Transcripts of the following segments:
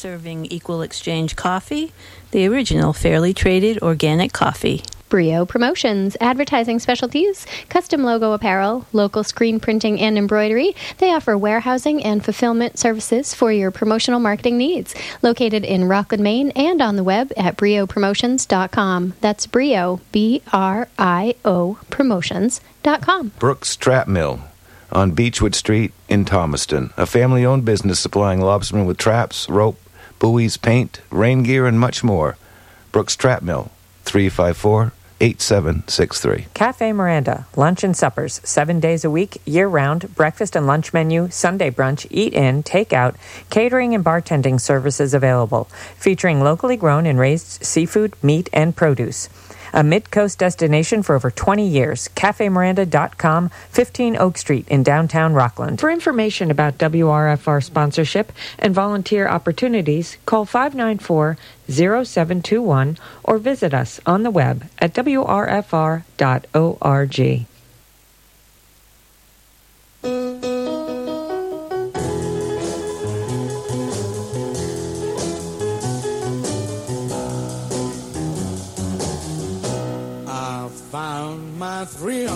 serving equal exchange coffee, the original fairly traded organic coffee. Brio Promotions, advertising specialties, custom logo apparel, local screen printing and embroidery. They offer warehousing and fulfillment services for your promotional marketing needs. Located in Rockland, Maine, and on the web at briopromotions.com. That's Brio, B R I O Promotions.com. Brooks Trap Mill on Beechwood Street in Thomaston, a family owned business supplying lobstermen with traps, rope, buoys, paint, rain gear, and much more. Brooks Trap Mill, 354 8763. Cafe Miranda, lunch and suppers, seven days a week, year round, breakfast and lunch menu, Sunday brunch, eat in, take out, catering and bartending services available, featuring locally grown and raised seafood, meat, and produce. A mid coast destination for over 20 years. CafeMiranda.com, 15 Oak Street in downtown Rockland. For information about WRFR sponsorship and volunteer opportunities, call 594 0721 or visit us on the web at WRFR.org. my thrill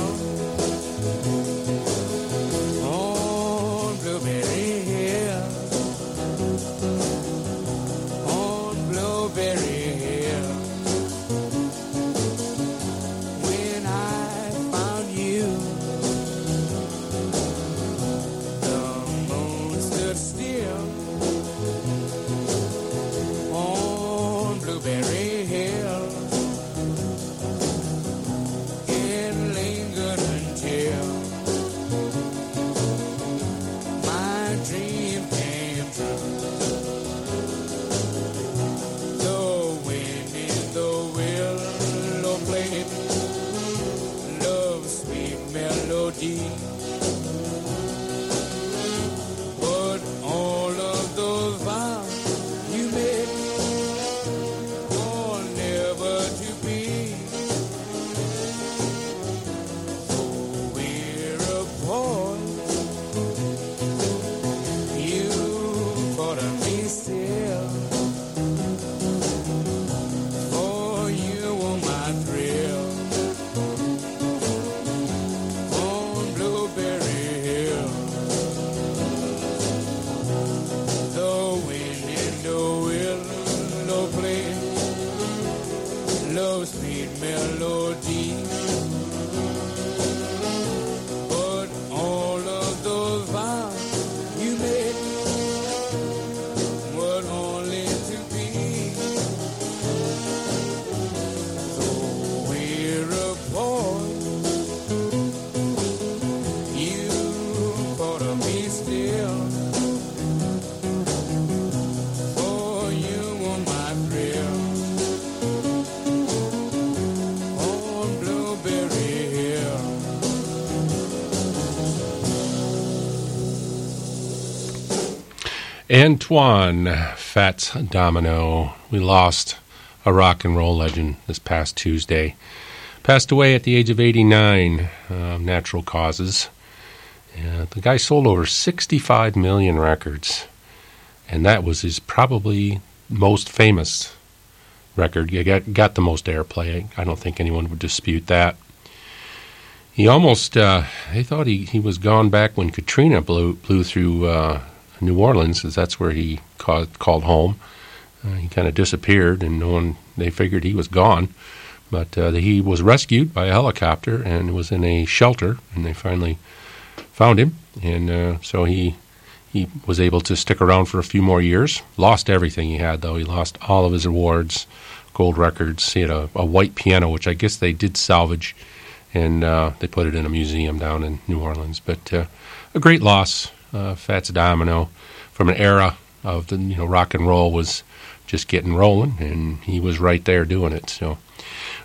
Antoine Fats Domino. We lost a rock and roll legend this past Tuesday. Passed away at the age of 89, uh, natural causes. Uh, the guy sold over 65 million records, and that was his probably most famous record. He got, got the most airplay. I don't think anyone would dispute that. He almost, uh, they thought he, he was gone back when Katrina blew, blew through uh, New Orleans, because that's where he called, called home. Uh, he kind of disappeared, and no one, they figured he was gone. But uh, he was rescued by a helicopter and was in a shelter, and they finally found him. And uh, so he, he was able to stick around for a few more years. Lost everything he had, though. He lost all of his awards, gold records. He had a, a white piano, which I guess they did salvage, and uh, they put it in a museum down in New Orleans. But a great loss. Uh, Fats Domino from an era of the you know rock and roll was just getting rolling, and he was right there doing it. So,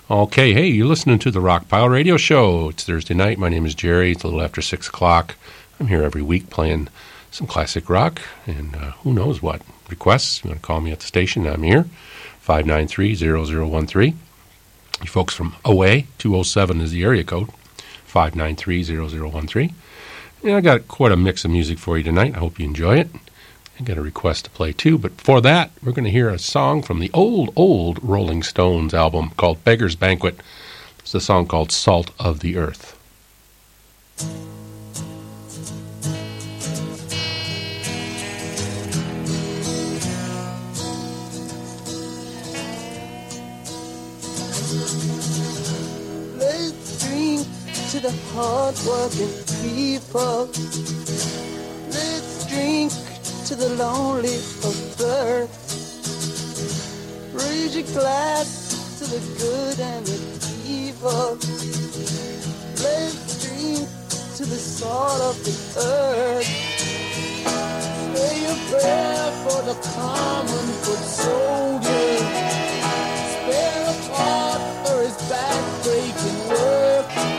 okay, hey, you're listening to the Rock Pile Radio Show. It's Thursday night. My name is Jerry. It's a little after six o'clock. I'm here every week playing some classic rock, and uh, who knows what requests. You want to call me at the station? I'm here. 593-0013. You folks from away, 207 is the area code. 593-0013. I got quite a mix of music for you tonight. I hope you enjoy it. I got a request to play too, but for that, we're going to hear a song from the old, old Rolling Stones album called Beggar's Banquet. It's a song called Salt of the Earth. To the hard-working people. Let's drink to the lonely of earth. Raise your glass to the good and the evil. Let's drink to the salt of the earth. Say a prayer for the common foot soldier. Spare a part for his back-breaking work.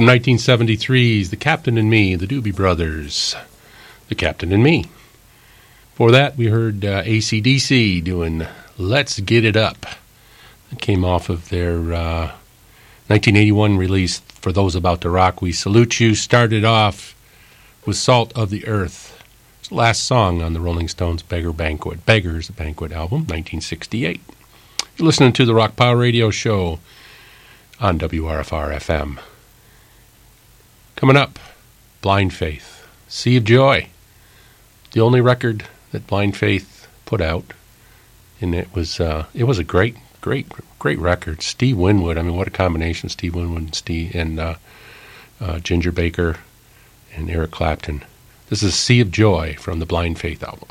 From 1973's The Captain and Me, the Doobie Brothers. The Captain and Me. For that, we heard uh, ACDC doing Let's Get It Up. It came off of their uh, 1981 release, For Those About to Rock. We salute you. Started off with Salt of the Earth. Last song on the Rolling Stones' Beggar Banquet, Beggars Banquet album, 1968. You're listening to the Rock Pile Radio Show on WRFR FM. Coming up, Blind Faith, Sea of Joy. The only record that Blind Faith put out, and it was uh, it was a great, great, great record. Steve Winwood, I mean, what a combination! Steve Winwood and Steve and uh, uh, Ginger Baker and Eric Clapton. This is Sea of Joy from the Blind Faith album.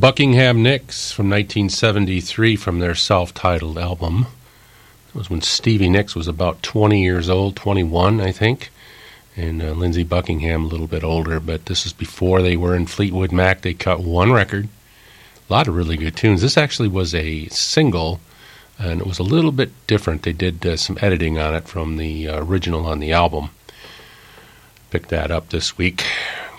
Buckingham Nicks from 1973 from their self titled album. It was when Stevie Nicks was about 20 years old, 21, I think, and uh, Lindsey Buckingham a little bit older, but this is before they were in Fleetwood Mac. They cut one record, a lot of really good tunes. This actually was a single, and it was a little bit different. They did uh, some editing on it from the uh, original on the album. Picked that up this week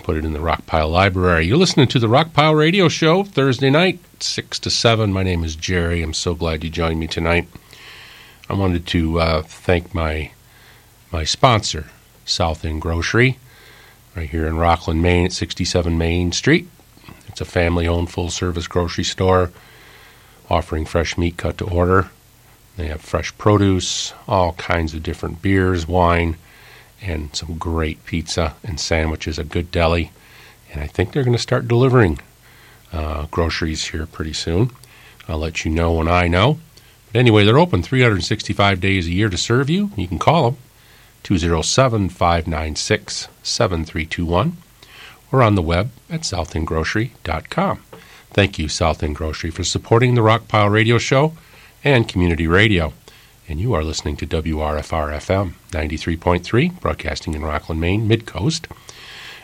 put it in the Rockpile Library. You're listening to the Rockpile Radio Show Thursday night, 6 to 7. My name is Jerry. I'm so glad you joined me tonight. I wanted to uh, thank my, my sponsor, South End Grocery, right here in Rockland, Maine at 67 Main Street. It's a family owned full service grocery store offering fresh meat cut to order. They have fresh produce, all kinds of different beers, wine and some great pizza and sandwiches, a good deli. And I think they're going to start delivering uh, groceries here pretty soon. I'll let you know when I know. But anyway, they're open 365 days a year to serve you. You can call them 207 596 7321 or on the web at southendgrocery.com. Thank you, South End Grocery, for supporting the Rockpile Radio Show and community radio. And you are listening to WRFR FM 93.3, broadcasting in Rockland, Maine, mid coast,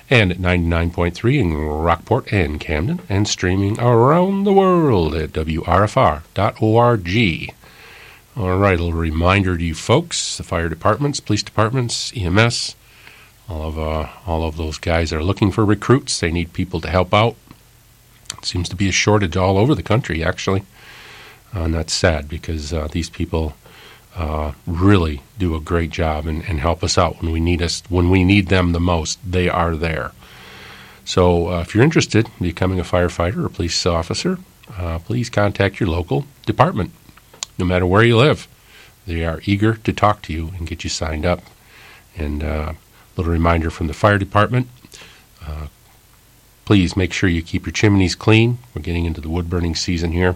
and at 99.3 in Rockport and Camden, and streaming around the world at WRFR.org. All right, a little reminder to you folks the fire departments, police departments, EMS, all of, uh, all of those guys are looking for recruits. They need people to help out. It seems to be a shortage all over the country, actually. Uh, and that's sad because uh, these people uh, really do a great job and, and help us out when we need us when we need them the most. They are there. So uh, if you're interested in becoming a firefighter or police officer, uh, please contact your local department no matter where you live. They are eager to talk to you and get you signed up. And a little reminder from the fire department please make sure you keep your chimneys clean. We're getting into the wood burning season here,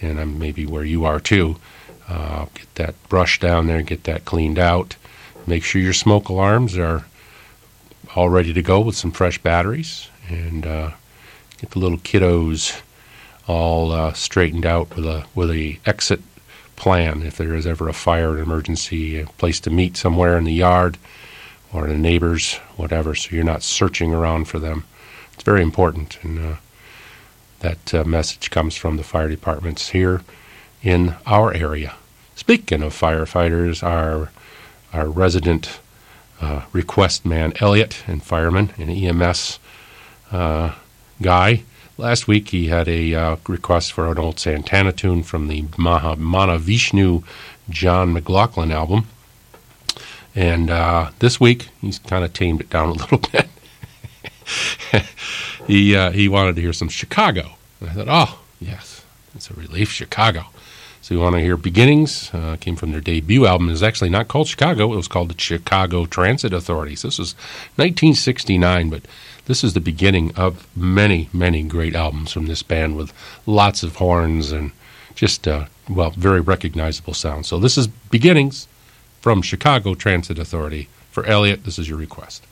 and I'm maybe where you are too. Uh, get that brush down there, get that cleaned out. Make sure your smoke alarms are all ready to go with some fresh batteries, and uh, get the little kiddos all uh, straightened out with a with a exit plan if there is ever a fire, an emergency, a place to meet somewhere in the yard or the neighbors, whatever, so you're not searching around for them. It's very important, and that message comes from the fire departments here in our area. Speaking of firefighters, our, our resident uh, request man, Elliot, and fireman, an EMS uh, guy, last week he had a uh, request for an old Santana tune from the Maha, Mahavishnu John McLaughlin album. And this week he's kind of tamed it down a little bit. he, he wanted to hear some Chicago. And I thought, oh, yes, it's a relief, Chicago. So you want to hear Beginnings, uh, came from their debut album. It was actually not called Chicago, it was called the Chicago Transit Authority. So this was 1969, but this is the beginning of many, many great albums from this band with lots of horns and just, uh, well, very recognizable sound. So this is Beginnings from Chicago Transit Authority. For Elliot, this is your request.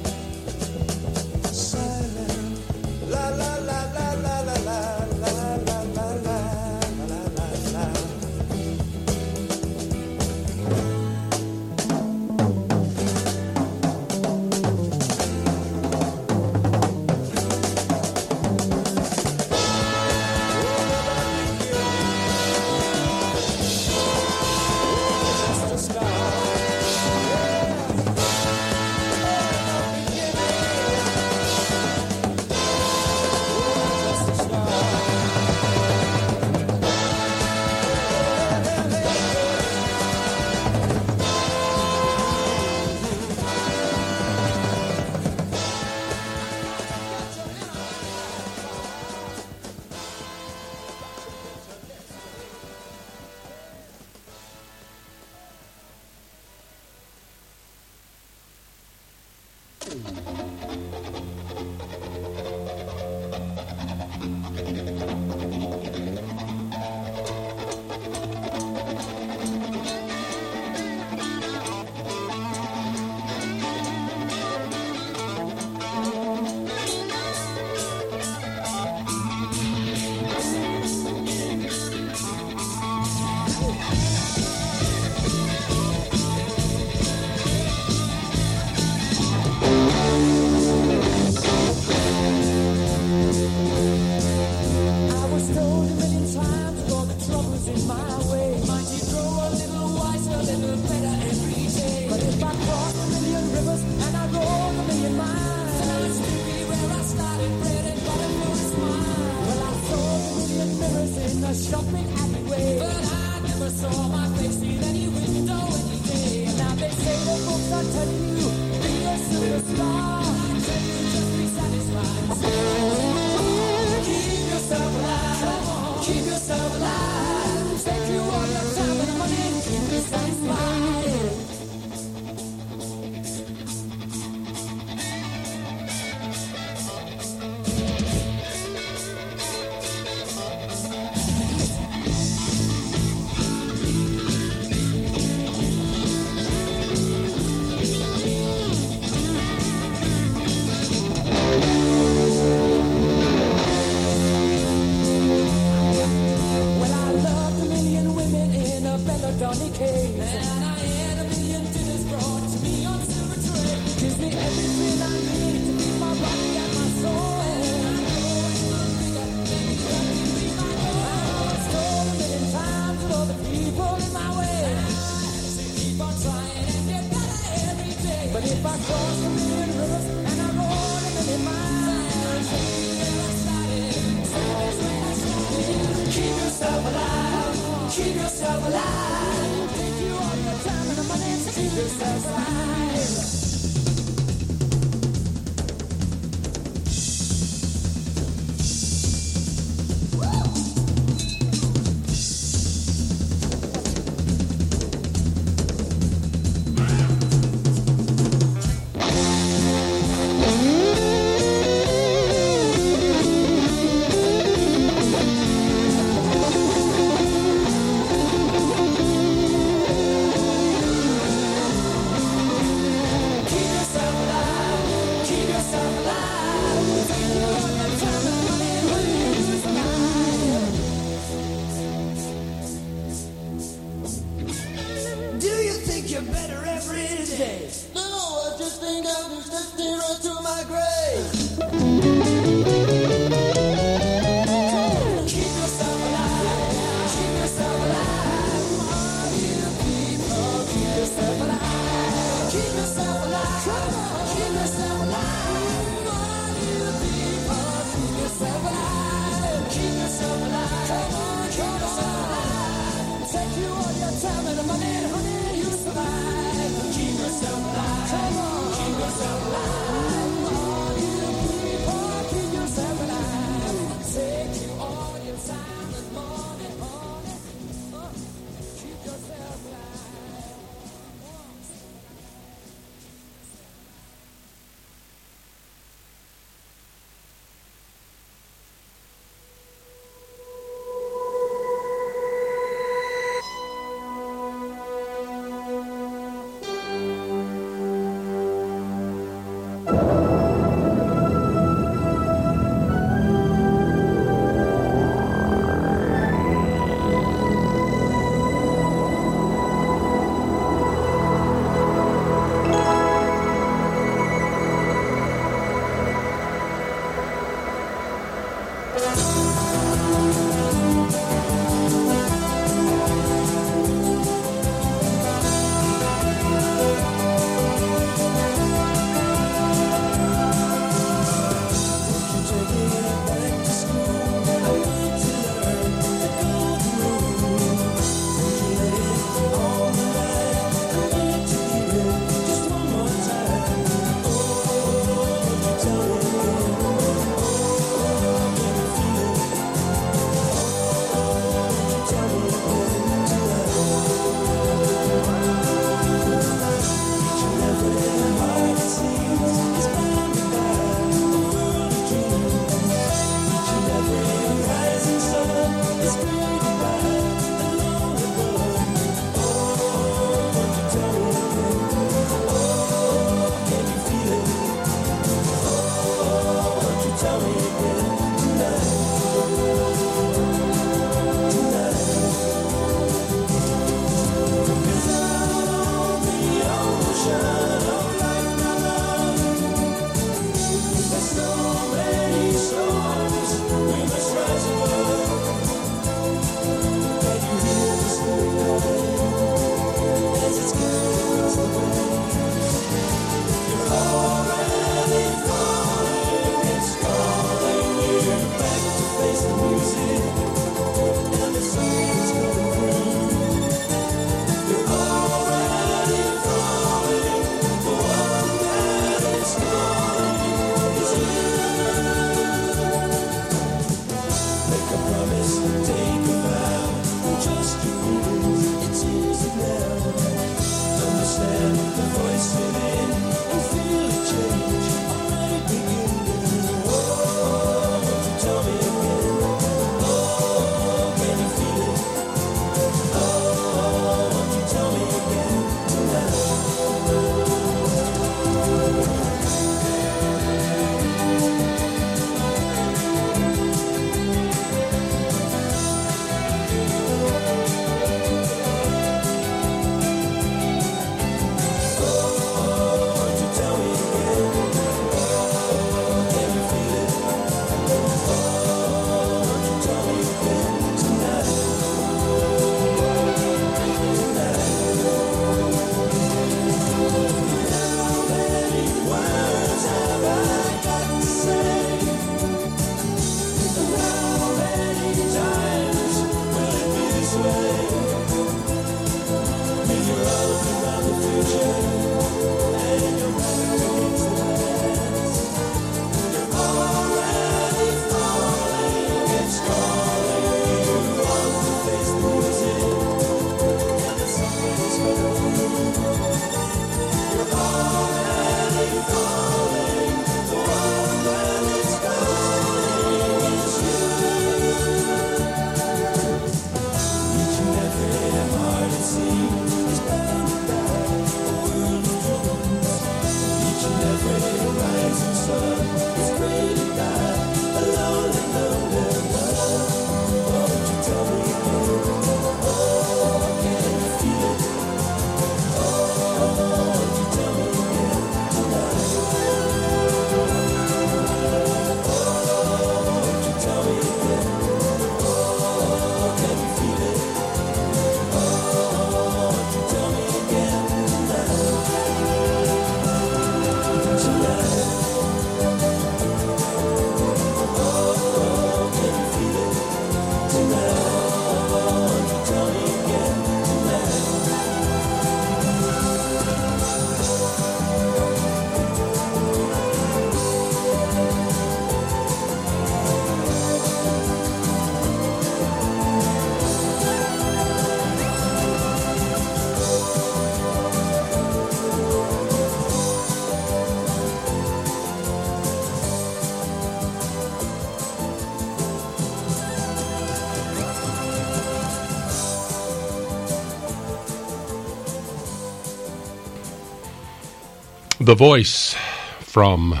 The voice from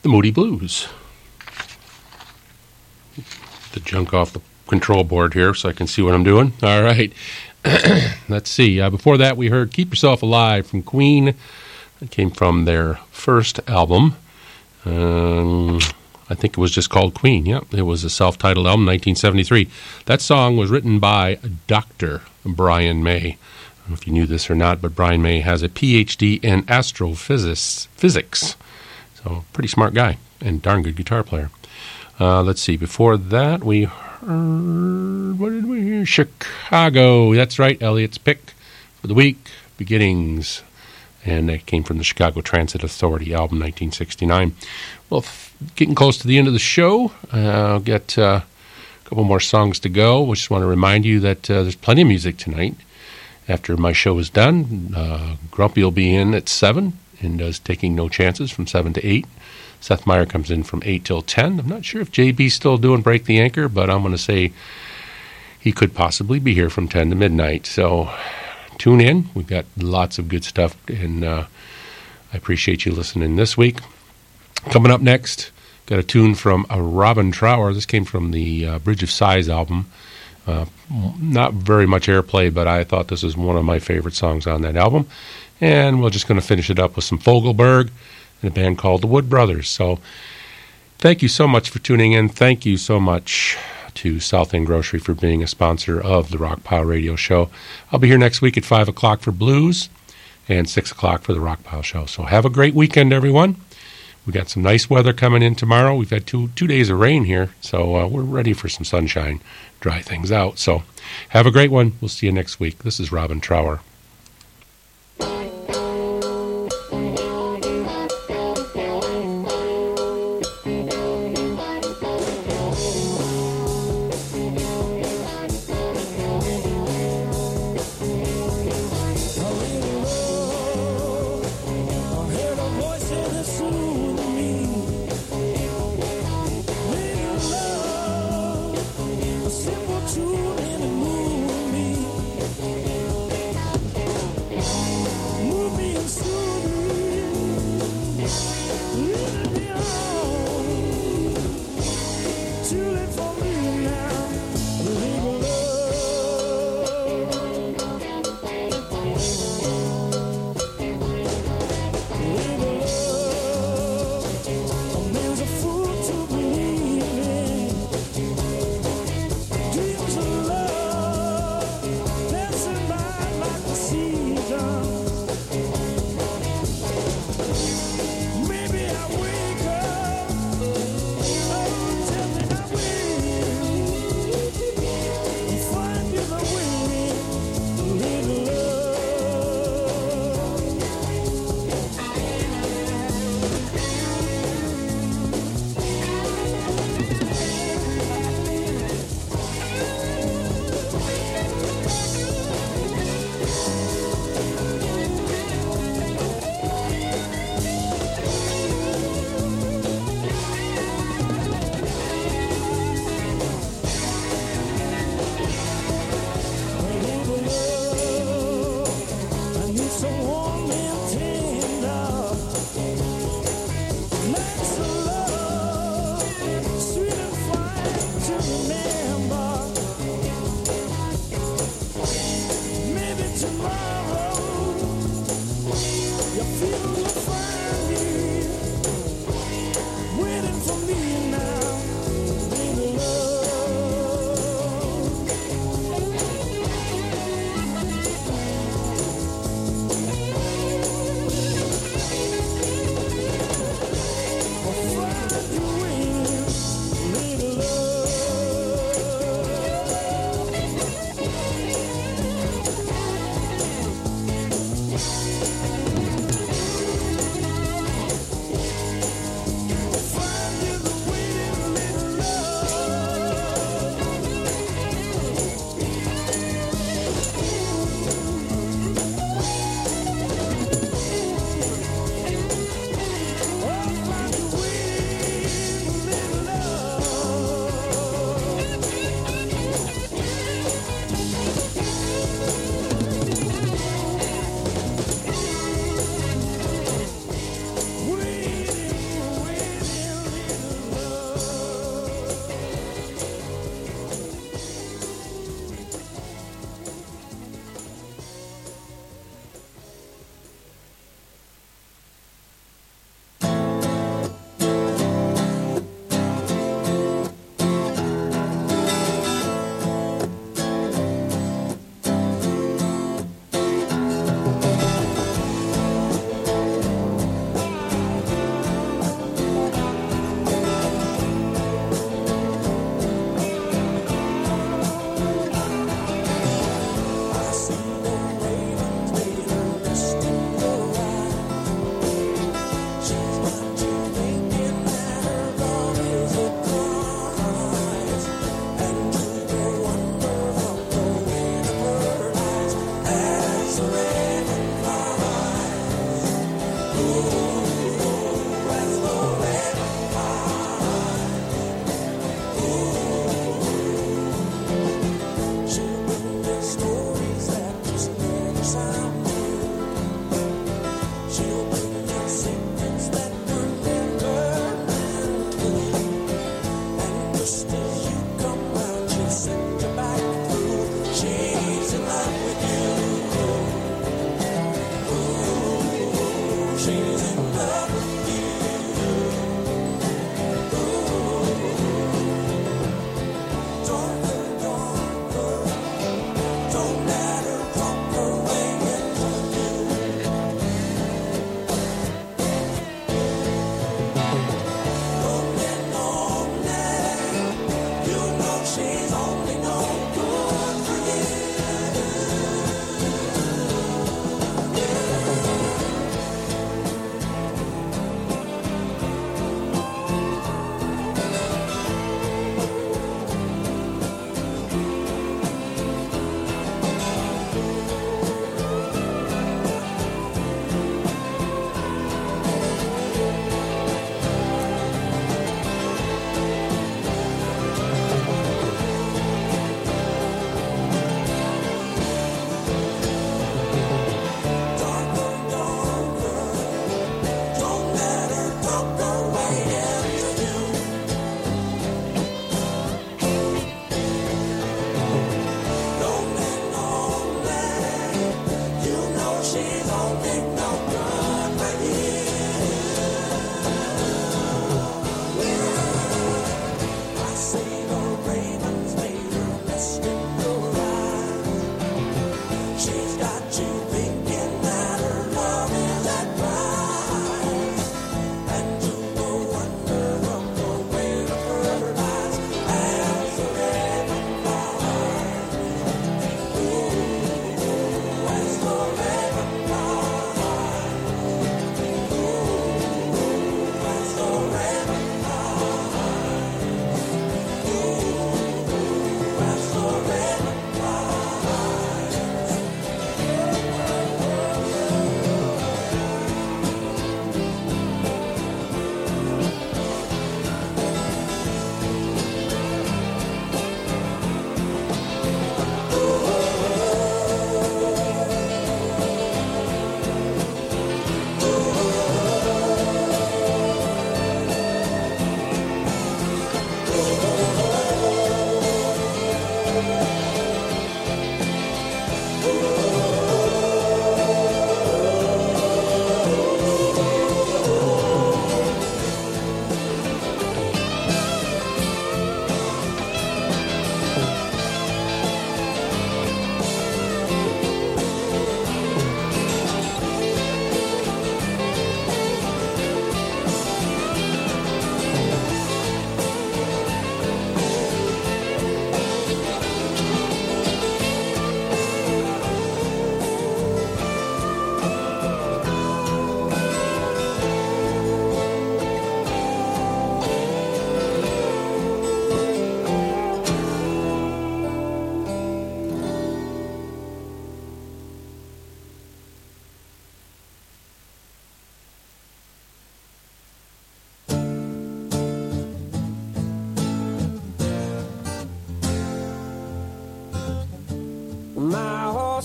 the Moody Blues. The junk off the control board here so I can see what I'm doing. All right. Let's see. Uh, before that, we heard Keep Yourself Alive from Queen. It came from their first album. Um, I think it was just called Queen. Yep, it was a self titled album, 1973. That song was written by Dr. Brian May. Know if you knew this or not, but Brian May has a PhD in astrophysics. Physics. So, pretty smart guy and darn good guitar player. Uh, let's see. Before that, we heard. What did we hear? Chicago. That's right. Elliot's pick for the week. Beginnings. And that came from the Chicago Transit Authority album, 1969. Well, getting close to the end of the show. I'll get uh, a couple more songs to go. I just want to remind you that uh, there's plenty of music tonight. After my show is done, uh, Grumpy will be in at 7 and does Taking No Chances from 7 to 8. Seth Meyer comes in from 8 till 10. I'm not sure if JB's still doing Break the Anchor, but I'm going to say he could possibly be here from 10 to midnight. So tune in. We've got lots of good stuff, and uh, I appreciate you listening this week. Coming up next, got a tune from uh, Robin Trower. This came from the Bridge of Sighs album. Uh, not very much airplay, but I thought this was one of my favorite songs on that album. And we're just going to finish it up with some Fogelberg and a band called the Wood Brothers. So thank you so much for tuning in. Thank you so much to South End Grocery for being a sponsor of the Rock Pile Radio Show. I'll be here next week at 5 o'clock for blues and 6 o'clock for the Rock Pile Show. So have a great weekend, everyone. We got some nice weather coming in tomorrow. We've had two two days of rain here, so uh, we're ready for some sunshine, dry things out. So have a great one. We'll see you next week. This is Robin Trower.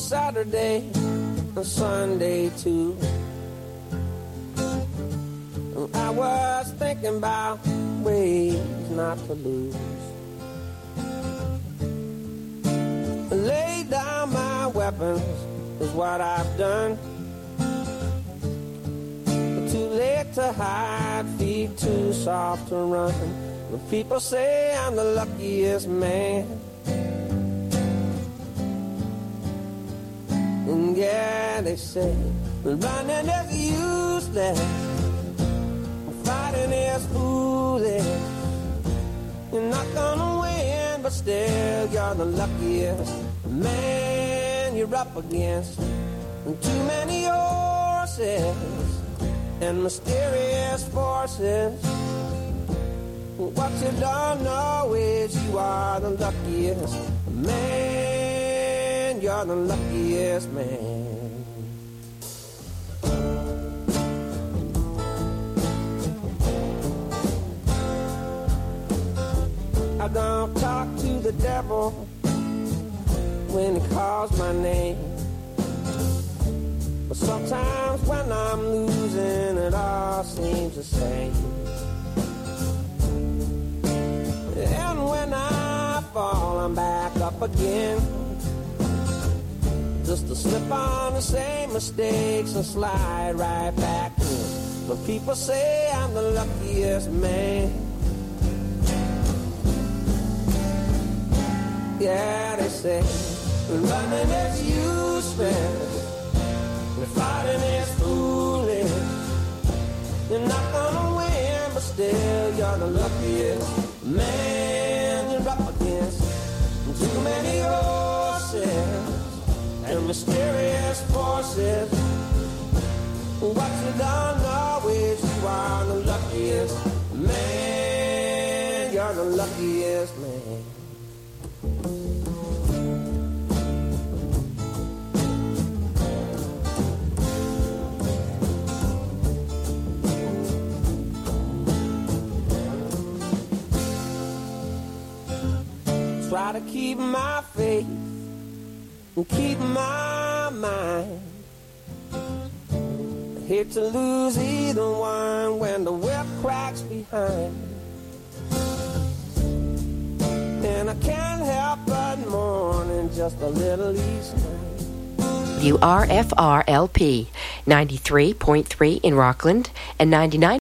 Saturday and Sunday too. I was thinking about ways not to lose. Lay down my weapons is what I've done. Too late to hide, feet too soft to run. The people say I'm the luckiest man. They say running is useless, fighting is foolish. You're not gonna win, but still you're the luckiest man you're up against. And too many horses and mysterious forces. What you don't know is you are the luckiest man. You're the luckiest man. I don't talk to the devil when he calls my name. But sometimes when I'm losing, it all seems the same. And when I fall, I'm back up again. Just to slip on the same mistakes and slide right back in. But people say I'm the luckiest man. Yeah, they say running is useless, and fighting is foolish. You're not gonna win, but still you're the luckiest man you're up against. Too many horses and mysterious forces. What you don't know is you are the luckiest man. You're the luckiest man. Try to keep my faith and keep my mind. I hate to lose either one when the whip cracks behind. And I can't help but just a little each night. WRFRLP 93.3 in Rockland and 99.